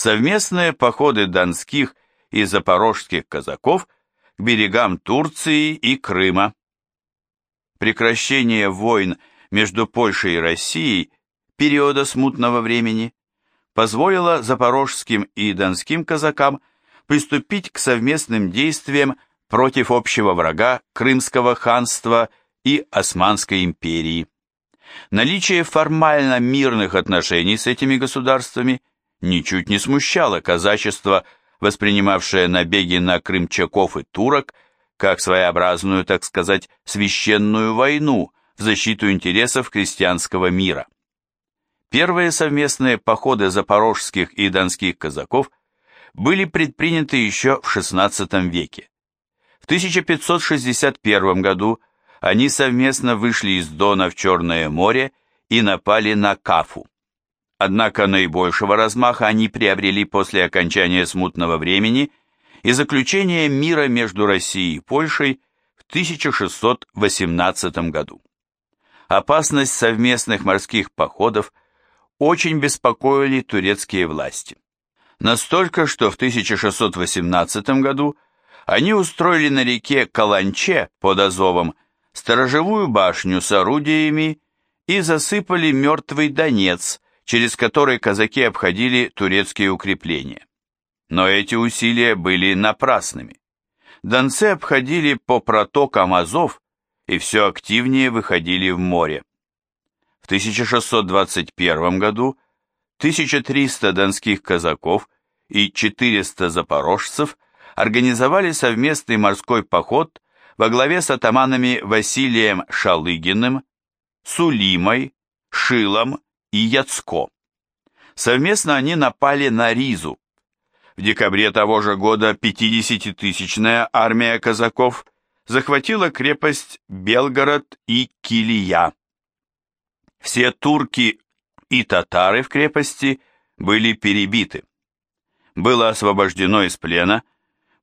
совместные походы донских и запорожских казаков к берегам Турции и Крыма. Прекращение войн между Польшей и Россией периода смутного времени позволило запорожским и донским казакам приступить к совместным действиям против общего врага Крымского ханства и Османской империи. Наличие формально мирных отношений с этими государствами ничуть не смущало казачество, воспринимавшее набеги на крымчаков и турок как своеобразную, так сказать, священную войну в защиту интересов крестьянского мира. Первые совместные походы запорожских и донских казаков были предприняты еще в XVI веке. В 1561 году они совместно вышли из Дона в Черное море и напали на Кафу. Однако наибольшего размаха они приобрели после окончания смутного времени и заключения мира между Россией и Польшей в 1618 году. Опасность совместных морских походов очень беспокоили турецкие власти. Настолько, что в 1618 году они устроили на реке Каланче под Азовом сторожевую башню с орудиями и засыпали мертвый Донец, через который казаки обходили турецкие укрепления. Но эти усилия были напрасными. Донцы обходили по протокам Азов и все активнее выходили в море. В 1621 году 1300 донских казаков и 400 запорожцев организовали совместный морской поход во главе с атаманами Василием Шалыгиным, Сулимой, Шилом и Яцко. Совместно они напали на Ризу. В декабре того же года 50-тысячная армия казаков захватила крепость Белгород и Килия. Все турки и татары в крепости были перебиты. Было освобождено из плена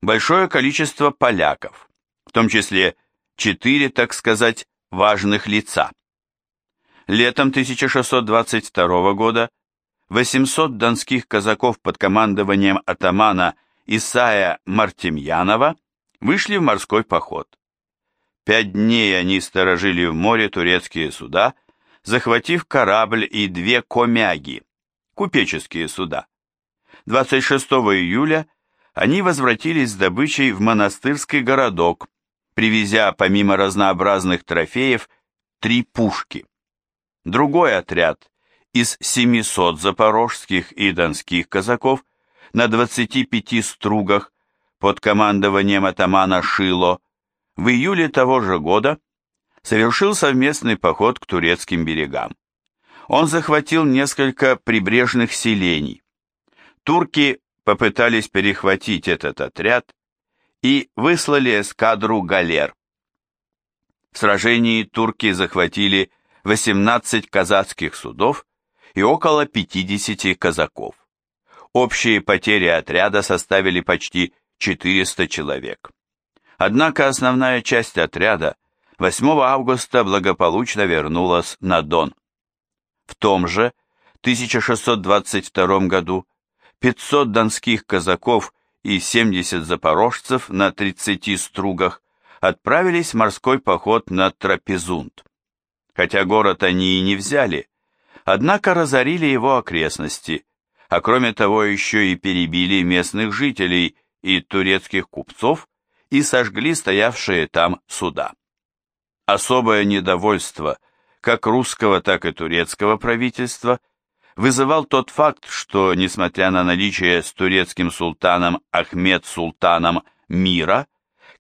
большое количество поляков в том числе четыре, так сказать, важных лица. Летом 1622 года 800 донских казаков под командованием атамана Исая Мартемьянова вышли в морской поход. Пять дней они сторожили в море турецкие суда, захватив корабль и две комяги, купеческие суда. 26 июля они возвратились с добычей в монастырский городок, привезя помимо разнообразных трофеев три пушки. Другой отряд из 700 запорожских и донских казаков на 25 стругах под командованием атамана Шило в июле того же года совершил совместный поход к турецким берегам. Он захватил несколько прибрежных селений. Турки попытались перехватить этот отряд и выслали эскадру галер. В сражении турки захватили 18 казацких судов и около 50 казаков. Общие потери отряда составили почти 400 человек. Однако основная часть отряда 8 августа благополучно вернулась на Дон. В том же 1622 году 500 донских казаков и 70 запорожцев на 30 стругах отправились в морской поход на Трапезунд. Хотя город они и не взяли, однако разорили его окрестности, а кроме того еще и перебили местных жителей и турецких купцов и сожгли стоявшие там суда. Особое недовольство как русского, так и турецкого правительства – вызывал тот факт, что, несмотря на наличие с турецким султаном Ахмед Султаном мира,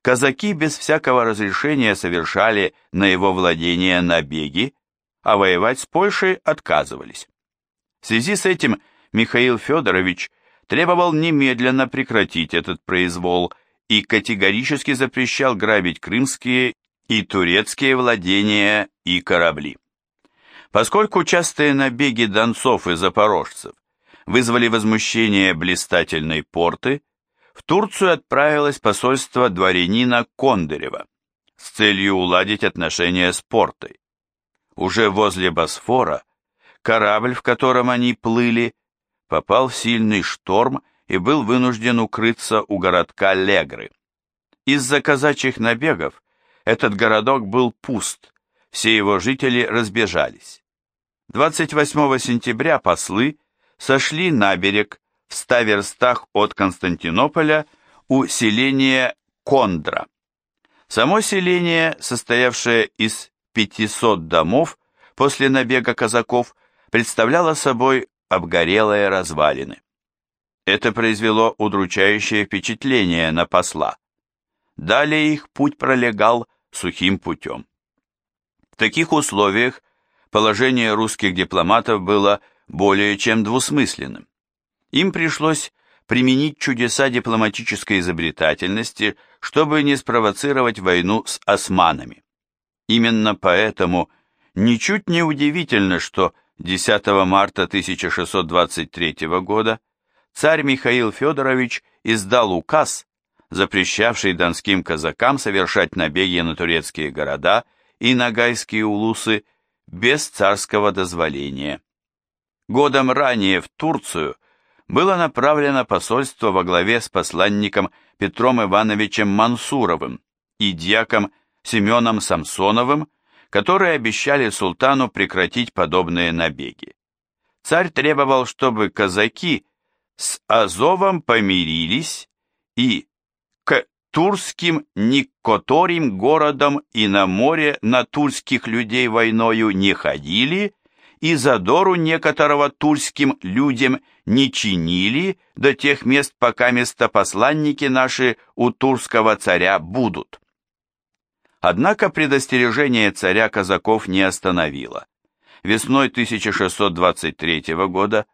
казаки без всякого разрешения совершали на его владение набеги, а воевать с Польшей отказывались. В связи с этим Михаил Федорович требовал немедленно прекратить этот произвол и категорически запрещал грабить крымские и турецкие владения и корабли. Поскольку частые набеги донцов и запорожцев вызвали возмущение блистательной порты, в Турцию отправилось посольство дворянина Кондырева с целью уладить отношения с портой. Уже возле Босфора корабль, в котором они плыли, попал в сильный шторм и был вынужден укрыться у городка Легры. Из-за казачьих набегов этот городок был пуст, все его жители разбежались. 28 сентября послы сошли на берег в ста верстах от Константинополя у селения Кондра. Само селение, состоявшее из 500 домов после набега казаков, представляло собой обгорелые развалины. Это произвело удручающее впечатление на посла. Далее их путь пролегал сухим путем. В таких условиях положение русских дипломатов было более чем двусмысленным. Им пришлось применить чудеса дипломатической изобретательности, чтобы не спровоцировать войну с османами. Именно поэтому ничуть не удивительно, что 10 марта 1623 года царь Михаил Федорович издал указ, запрещавший донским казакам совершать набеги на турецкие города и нагайские улусы без царского дозволения. Годом ранее в Турцию было направлено посольство во главе с посланником Петром Ивановичем Мансуровым и дьяком Семеном Самсоновым, которые обещали султану прекратить подобные набеги. Царь требовал, чтобы казаки с Азовом помирились и к турским никоторим городам и на море на тульских людей войною не ходили, и задору некоторого тульским людям не чинили до тех мест, пока местопосланники наши у турского царя будут. Однако предостережение царя казаков не остановило. Весной 1623 года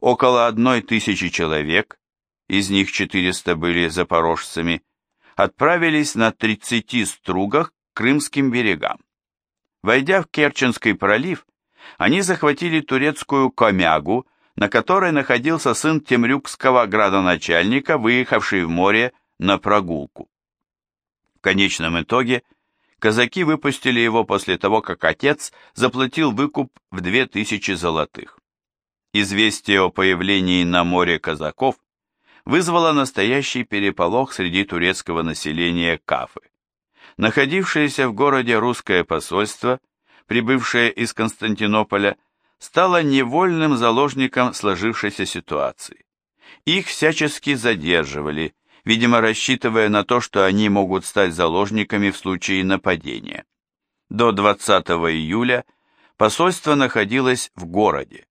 около одной тысячи человек, из них 400 были запорожцами, отправились на 30 стругах к крымским берегам. Войдя в Керченский пролив, они захватили турецкую комягу, на которой находился сын темрюкского градоначальника, выехавший в море на прогулку. В конечном итоге казаки выпустили его после того, как отец заплатил выкуп в две тысячи золотых. Известие о появлении на море казаков вызвало настоящий переполох среди турецкого населения Кафы. Находившееся в городе русское посольство, прибывшее из Константинополя, стало невольным заложником сложившейся ситуации. Их всячески задерживали, видимо рассчитывая на то, что они могут стать заложниками в случае нападения. До 20 июля посольство находилось в городе.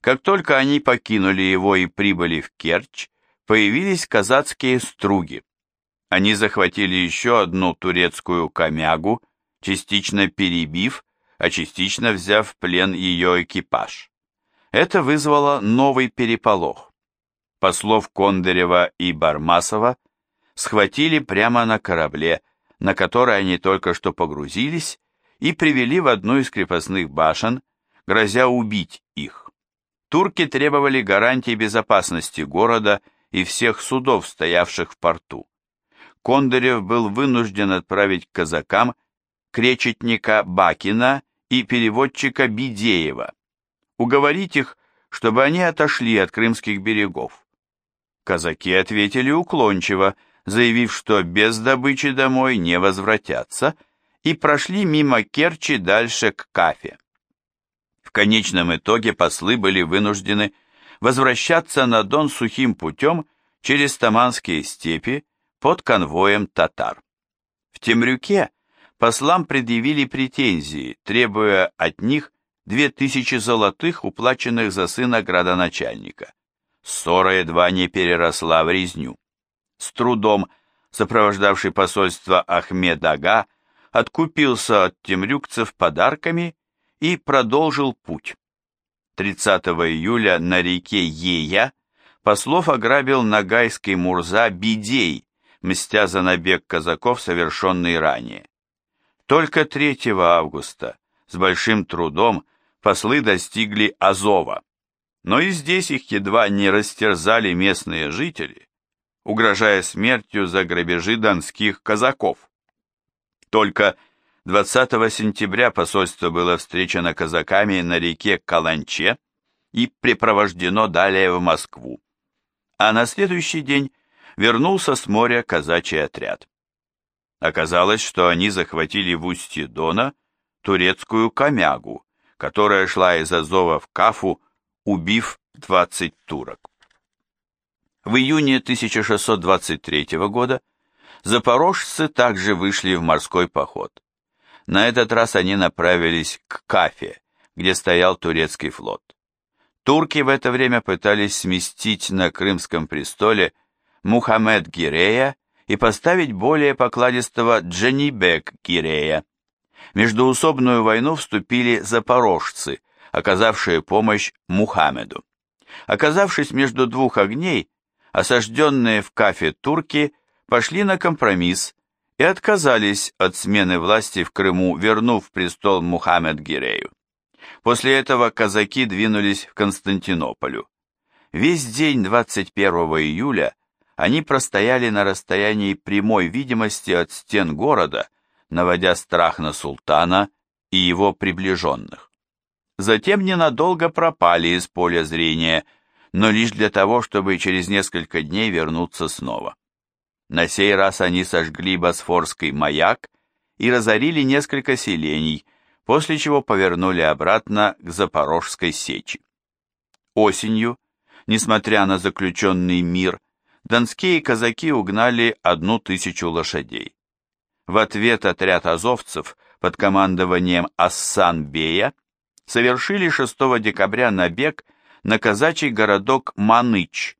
Как только они покинули его и прибыли в Керчь, появились казацкие струги. Они захватили еще одну турецкую комягу, частично перебив, а частично взяв в плен ее экипаж. Это вызвало новый переполох. Послов Кондырева и Бармасова схватили прямо на корабле, на который они только что погрузились, и привели в одну из крепостных башен, грозя убить их. Турки требовали гарантий безопасности города и всех судов, стоявших в порту. Кондырев был вынужден отправить к казакам кречетника Бакина и переводчика Бидеева, уговорить их, чтобы они отошли от крымских берегов. Казаки ответили уклончиво, заявив, что без добычи домой не возвратятся, и прошли мимо Керчи дальше к Кафе. В конечном итоге послы были вынуждены возвращаться на Дон сухим путем через Таманские степи под конвоем татар. В Темрюке послам предъявили претензии, требуя от них две тысячи золотых, уплаченных за сына градоначальника. Ссора едва не переросла в резню. С трудом сопровождавший посольство Ахмед Ага откупился от темрюкцев подарками и продолжил путь. 30 июля на реке Ея послов ограбил нагайский Мурза Бидей, мстя за набег казаков, совершенный ранее. Только 3 августа с большим трудом послы достигли Азова, но и здесь их едва не растерзали местные жители, угрожая смертью за грабежи донских казаков. Только 20 сентября посольство было встречено казаками на реке Каланче, и припровождено далее в Москву. А на следующий день вернулся с моря казачий отряд. Оказалось, что они захватили в устье Дона турецкую комягу, которая шла из Азова в Кафу, убив 20 турок. В июне 1623 года запорожцы также вышли в морской поход. На этот раз они направились к Кафе, где стоял турецкий флот. Турки в это время пытались сместить на Крымском престоле Мухаммед Гирея и поставить более покладистого Джанибек Гирея. В междуусобную войну вступили запорожцы, оказавшие помощь Мухаммеду. Оказавшись между двух огней, осажденные в Кафе турки пошли на компромисс и отказались от смены власти в Крыму, вернув престол Мухаммед Гирею. После этого казаки двинулись в Константинополю. Весь день 21 июля они простояли на расстоянии прямой видимости от стен города, наводя страх на султана и его приближенных. Затем ненадолго пропали из поля зрения, но лишь для того, чтобы через несколько дней вернуться снова. На сей раз они сожгли Босфорский маяк и разорили несколько селений, после чего повернули обратно к Запорожской сечи. Осенью, несмотря на заключенный мир, донские казаки угнали одну тысячу лошадей. В ответ отряд азовцев под командованием Ассан-Бея совершили 6 декабря набег на казачий городок Маныч.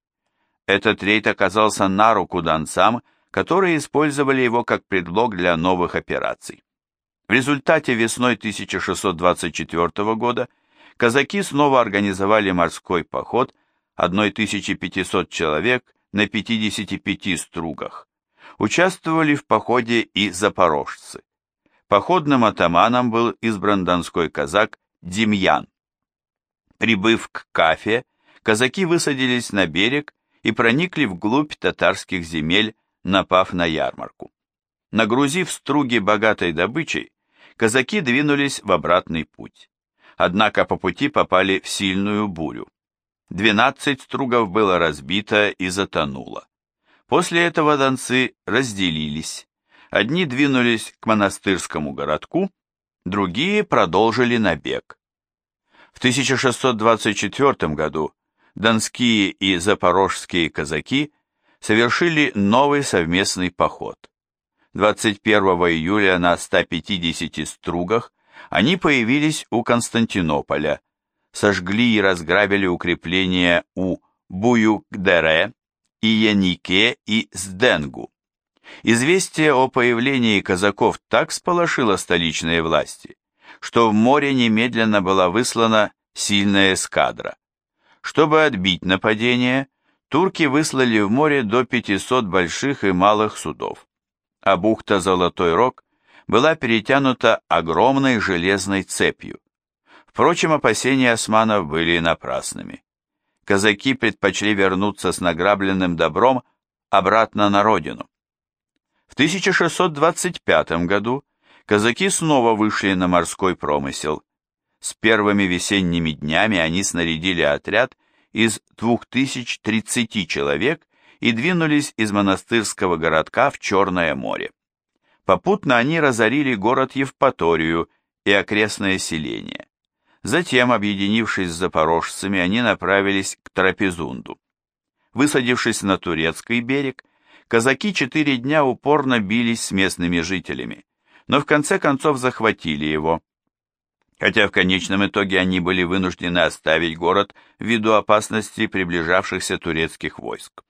Этот рейд оказался на руку донцам, которые использовали его как предлог для новых операций. В результате весной 1624 года казаки снова организовали морской поход 1500 человек на 55 стругах. Участвовали в походе и запорожцы. Походным атаманом был избран донской казак Демьян. Прибыв к Кафе, казаки высадились на берег и проникли вглубь татарских земель, напав на ярмарку. Нагрузив струги богатой добычей, казаки двинулись в обратный путь. Однако по пути попали в сильную бурю. Двенадцать стругов было разбито и затонуло. После этого донцы разделились. Одни двинулись к монастырскому городку, другие продолжили набег. В 1624 году донские и запорожские казаки совершили новый совместный поход. 21 июля на 150 стругах они появились у Константинополя, сожгли и разграбили укрепления у Буюкдере, Иянике и Сденгу. Известие о появлении казаков так сполошило столичные власти, что в море немедленно была выслана сильная эскадра. Чтобы отбить нападение, турки выслали в море до 500 больших и малых судов, а бухта Золотой Рог была перетянута огромной железной цепью. Впрочем, опасения османов были напрасными. Казаки предпочли вернуться с награбленным добром обратно на родину. В 1625 году казаки снова вышли на морской промысел. С первыми весенними днями они снарядили отряд из 2030 человек и двинулись из монастырского городка в Черное море. Попутно они разорили город Евпаторию и окрестное селение. Затем, объединившись с запорожцами, они направились к Трапезунду. Высадившись на турецкий берег, казаки четыре дня упорно бились с местными жителями, но в конце концов захватили его. Хотя в конечном итоге они были вынуждены оставить город ввиду опасности приближавшихся турецких войск.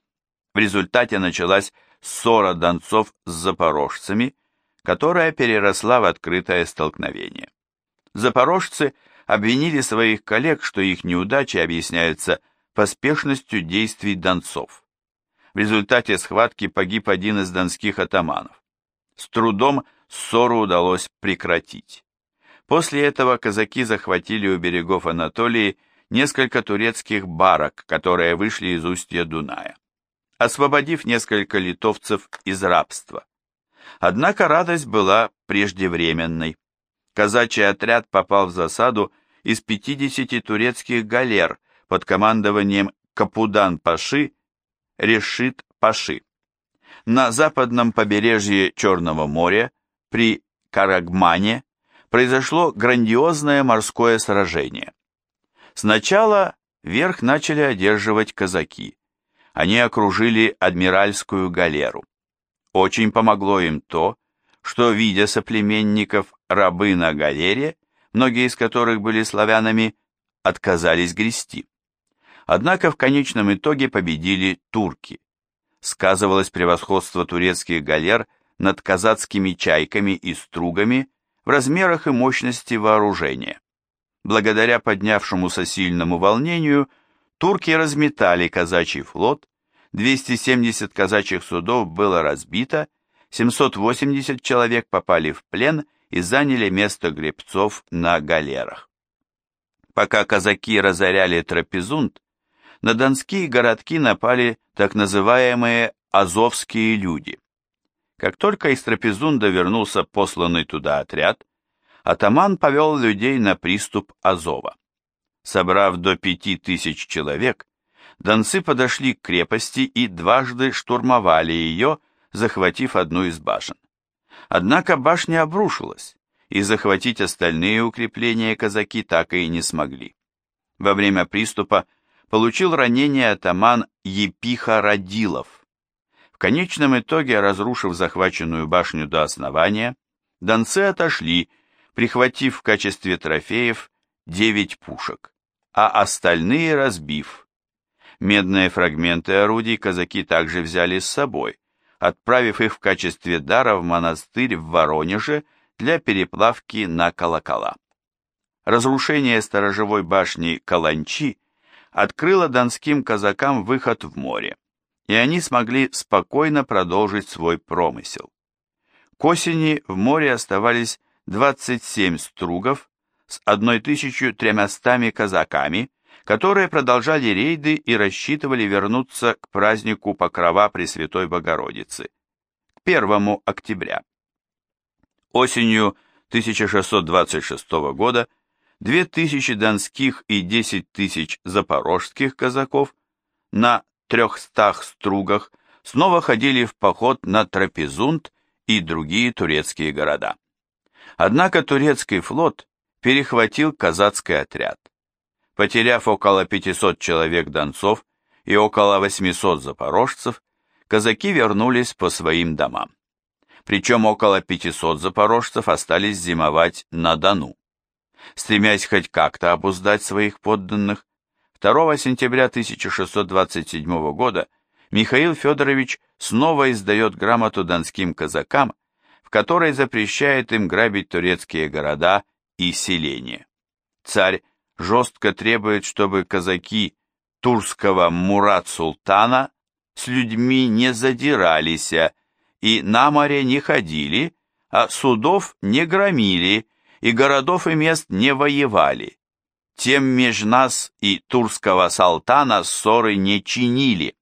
В результате началась ссора донцов с запорожцами, которая переросла в открытое столкновение. Запорожцы – обвинили своих коллег, что их неудачи объясняются поспешностью действий донцов. В результате схватки погиб один из донских атаманов. С трудом ссору удалось прекратить. После этого казаки захватили у берегов Анатолии несколько турецких барок, которые вышли из устья Дуная, освободив несколько литовцев из рабства. Однако радость была преждевременной. Казачий отряд попал в засаду из 50 турецких галер, под командованием Капудан-Паши Решит Паши. На западном побережье Черного моря при Карагмане произошло грандиозное морское сражение. Сначала верх начали одерживать казаки. Они окружили адмиральскую галеру. Очень помогло им то, что, видя соплеменников рабы на галере, многие из которых были славянами, отказались грести. Однако в конечном итоге победили турки. Сказывалось превосходство турецких галер над казацкими чайками и стругами в размерах и мощности вооружения. Благодаря поднявшемуся сильному волнению, турки разметали казачий флот, 270 казачьих судов было разбито, 780 человек попали в плен и заняли место гребцов на галерах. Пока казаки разоряли Трапезунд, на донские городки напали так называемые «азовские люди». Как только из Трапезунда вернулся посланный туда отряд, атаман повел людей на приступ Азова. Собрав до пяти тысяч человек, донцы подошли к крепости и дважды штурмовали ее, захватив одну из башен. Однако башня обрушилась, и захватить остальные укрепления казаки так и не смогли. Во время приступа получил ранение атаман Епиха Радилов. В конечном итоге, разрушив захваченную башню до основания, донцы отошли, прихватив в качестве трофеев девять пушек, а остальные разбив. Медные фрагменты орудий казаки также взяли с собой, отправив их в качестве дара в монастырь в Воронеже для переплавки на колокола. Разрушение сторожевой башни Каланчи открыло донским казакам выход в море, и они смогли спокойно продолжить свой промысел. К осени в море оставались 27 стругов с 1300 казаками, которые продолжали рейды и рассчитывали вернуться к празднику Покрова Пресвятой Богородицы, к 1 октября. Осенью 1626 года 2000 донских и 10 тысяч запорожских казаков на 300 стругах снова ходили в поход на Трапезунд и другие турецкие города. Однако турецкий флот перехватил казацкий отряд. Потеряв около 500 человек донцов и около 800 запорожцев, казаки вернулись по своим домам. Причем около 500 запорожцев остались зимовать на Дону. Стремясь хоть как-то обуздать своих подданных, 2 сентября 1627 года Михаил Федорович снова издает грамоту донским казакам, в которой запрещает им грабить турецкие города и селения. Царь жестко требует, чтобы казаки турского Мурат-Султана с людьми не задирались и на море не ходили, а судов не громили, и городов и мест не воевали. Тем меж нас и турского салтана ссоры не чинили.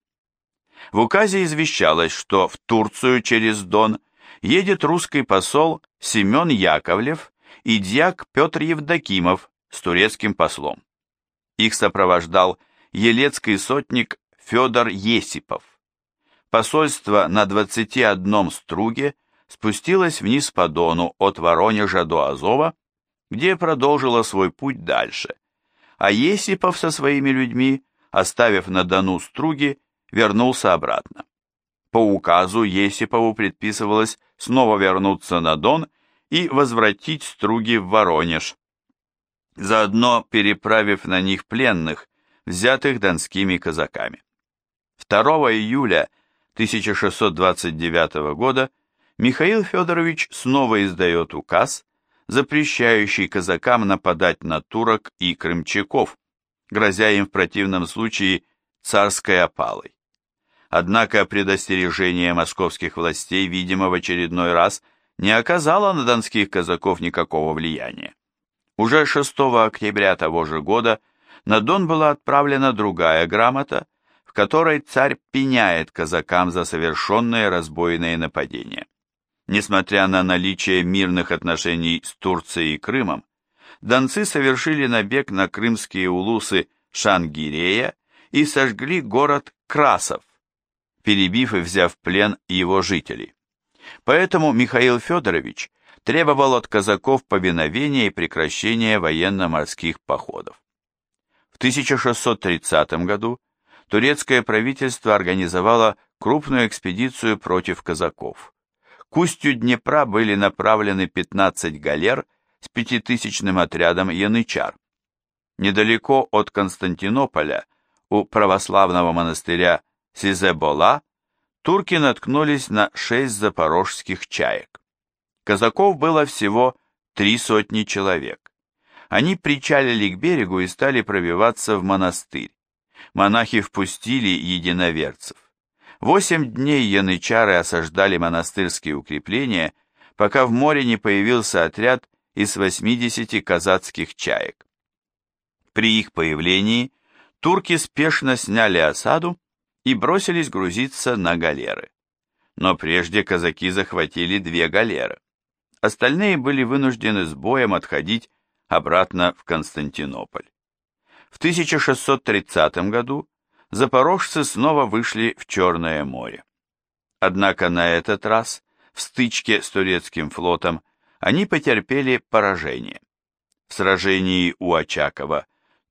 В указе извещалось, что в Турцию через Дон едет русский посол Семен Яковлев и дьяк Петр Евдокимов с турецким послом. Их сопровождал елецкий сотник Федор Есипов. Посольство на 21 струге спустилось вниз по Дону от Воронежа до Азова, где продолжило свой путь дальше, а Есипов со своими людьми, оставив на Дону струги, вернулся обратно. По указу Есипову предписывалось снова вернуться на Дон и возвратить струги в Воронеж, заодно переправив на них пленных, взятых донскими казаками. 2 июля 1629 года Михаил Федорович снова издает указ, запрещающий казакам нападать на турок и крымчаков, грозя им в противном случае царской опалой. Однако предостережение московских властей, видимо, в очередной раз не оказало на донских казаков никакого влияния. Уже 6 октября того же года на Дон была отправлена другая грамота, в которой царь пеняет казакам за совершенные разбойные нападения. Несмотря на наличие мирных отношений с Турцией и Крымом, донцы совершили набег на крымские улусы Шангирея и сожгли город Красов, перебив и взяв в плен его жителей. Поэтому Михаил Федорович требовал от казаков повиновения и прекращения военно-морских походов. В 1630 году турецкое правительство организовало крупную экспедицию против казаков. К устью Днепра были направлены 15 галер с пятитысячным отрядом янычар. Недалеко от Константинополя, у православного монастыря Сизебола, турки наткнулись на шесть запорожских чаек. Казаков было всего три сотни человек. Они причалили к берегу и стали пробиваться в монастырь. Монахи впустили единоверцев. Восемь дней янычары осаждали монастырские укрепления, пока в море не появился отряд из 80 казацких чаек. При их появлении турки спешно сняли осаду и бросились грузиться на галеры. Но прежде казаки захватили две галеры. Остальные были вынуждены с боем отходить обратно в Константинополь. В 1630 году запорожцы снова вышли в Черное море. Однако на этот раз в стычке с турецким флотом они потерпели поражение. В сражении у Очакова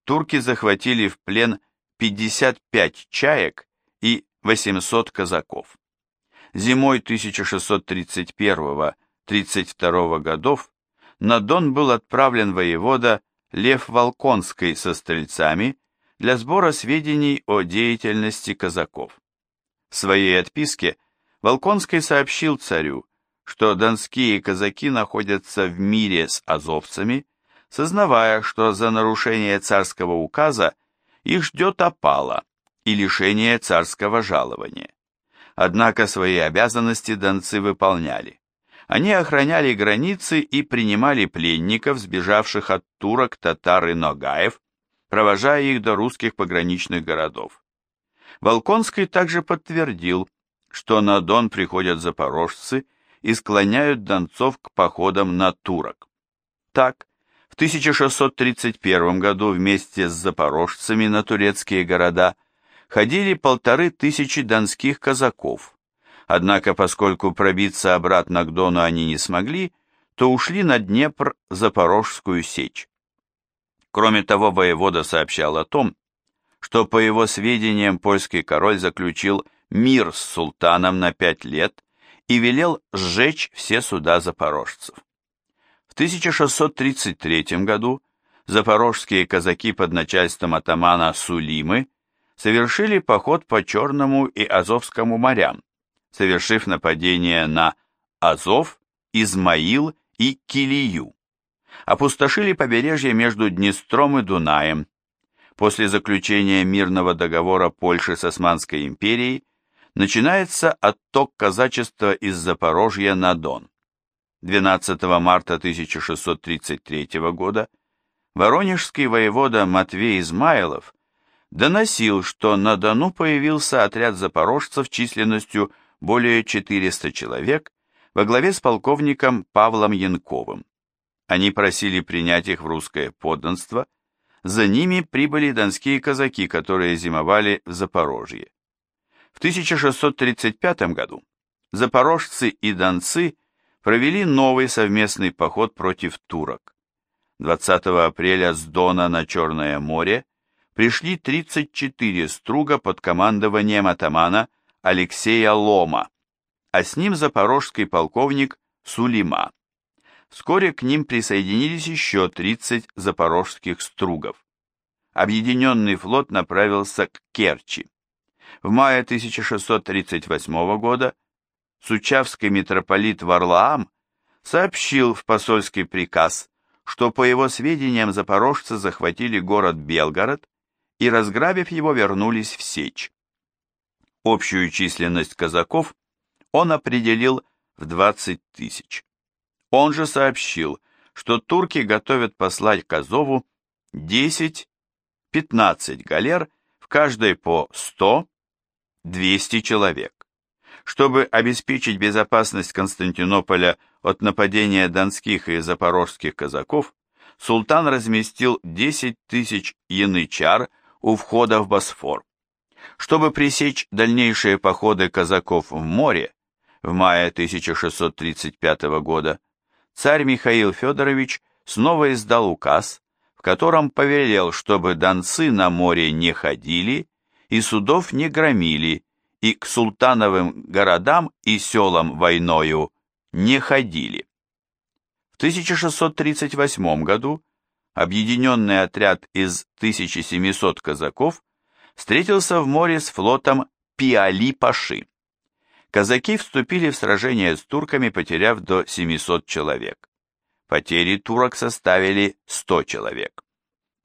турки захватили в плен 55 чаек и 800 казаков. Зимой 1631-32 годов на Дон был отправлен воевода Лев Волконский со стрельцами для сбора сведений о деятельности казаков. В своей отписке Волконский сообщил царю, что донские казаки находятся в мире с азовцами, сознавая, что за нарушение царского указа их ждет опала и лишение царского жалования. Однако свои обязанности донцы выполняли. Они охраняли границы и принимали пленников, сбежавших от турок, татар и ногаев, провожая их до русских пограничных городов. Волконский также подтвердил, что на Дон приходят запорожцы и склоняют донцов к походам на турок. Так, в 1631 году вместе с запорожцами на турецкие города ходили полторы тысячи донских казаков, однако поскольку пробиться обратно к Дону они не смогли, то ушли на Днепр Запорожскую сечь. Кроме того, воевода сообщал о том, что, по его сведениям, польский король заключил мир с султаном на пять лет и велел сжечь все суда запорожцев. В 1633 году запорожские казаки под начальством атамана Сулимы совершили поход по Черному и Азовскому морям, совершив нападение на Азов, Измаил и Килию опустошили побережье между Днестром и Дунаем. После заключения мирного договора Польши с Османской империей начинается отток казачества из Запорожья на Дон. 12 марта 1633 года воронежский воевода Матвей Измайлов доносил, что на Дону появился отряд запорожцев численностью более 400 человек во главе с полковником Павлом Янковым. Они просили принять их в русское подданство, за ними прибыли донские казаки, которые зимовали в Запорожье. В 1635 году запорожцы и донцы провели новый совместный поход против турок. 20 апреля с Дона на Черное море пришли 34 струга под командованием атамана Алексея Лома, а с ним запорожский полковник Сулима. Вскоре к ним присоединились еще 30 запорожских стругов. Объединенный флот направился к Керчи. В мае 1638 года Сучавский митрополит Варлаам сообщил в посольский приказ, что по его сведениям запорожцы захватили город Белгород и, разграбив его, вернулись в Сечь. Общую численность казаков он определил в 20 тысяч. Он же сообщил, что турки готовят послать к Азову 10-15 галер, в каждой по 100-200 человек. Чтобы обеспечить безопасность Константинополя от нападения донских и запорожских казаков, султан разместил 10 тысяч янычар у входа в Босфор. Чтобы пресечь дальнейшие походы казаков в море, в мае 1635 года царь Михаил Федорович снова издал указ, в котором повелел, чтобы донцы на море не ходили и судов не громили, и к султановым городам и селам войною не ходили. В 1638 году объединенный отряд из 1700 казаков встретился в море с флотом Пиали-Паши. Казаки вступили в сражение с турками, потеряв до 700 человек. Потери турок составили 100 человек.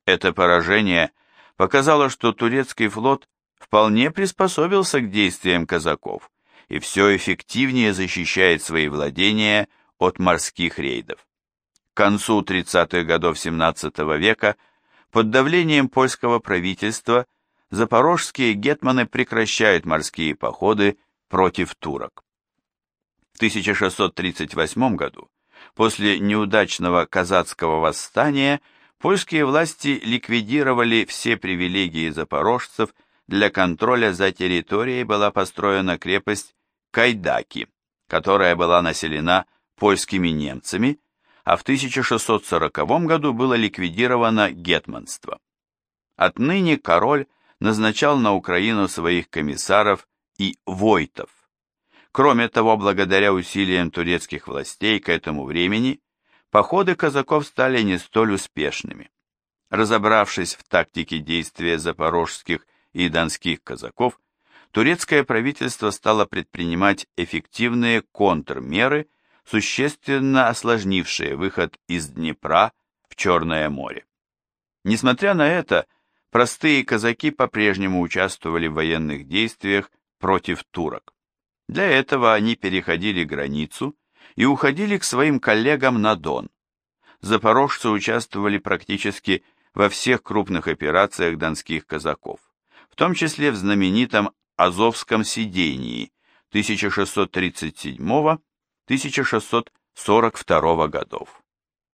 Это поражение показало, что турецкий флот вполне приспособился к действиям казаков и все эффективнее защищает свои владения от морских рейдов. К концу 30-х годов XVII века под давлением польского правительства запорожские гетманы прекращают морские походы против турок. В 1638 году, после неудачного казацкого восстания, польские власти ликвидировали все привилегии запорожцев, для контроля за территорией была построена крепость Кайдаки, которая была населена польскими немцами, а в 1640 году было ликвидировано гетманство. Отныне король назначал на Украину своих комиссаров и войтов. Кроме того, благодаря усилиям турецких властей к этому времени, походы казаков стали не столь успешными. Разобравшись в тактике действия запорожских и донских казаков, турецкое правительство стало предпринимать эффективные контрмеры, существенно осложнившие выход из Днепра в Черное море. Несмотря на это, простые казаки по-прежнему участвовали в военных действиях против турок. Для этого они переходили границу и уходили к своим коллегам на Дон. Запорожцы участвовали практически во всех крупных операциях донских казаков в том числе в знаменитом Азовском сидении 1637-1642 годов.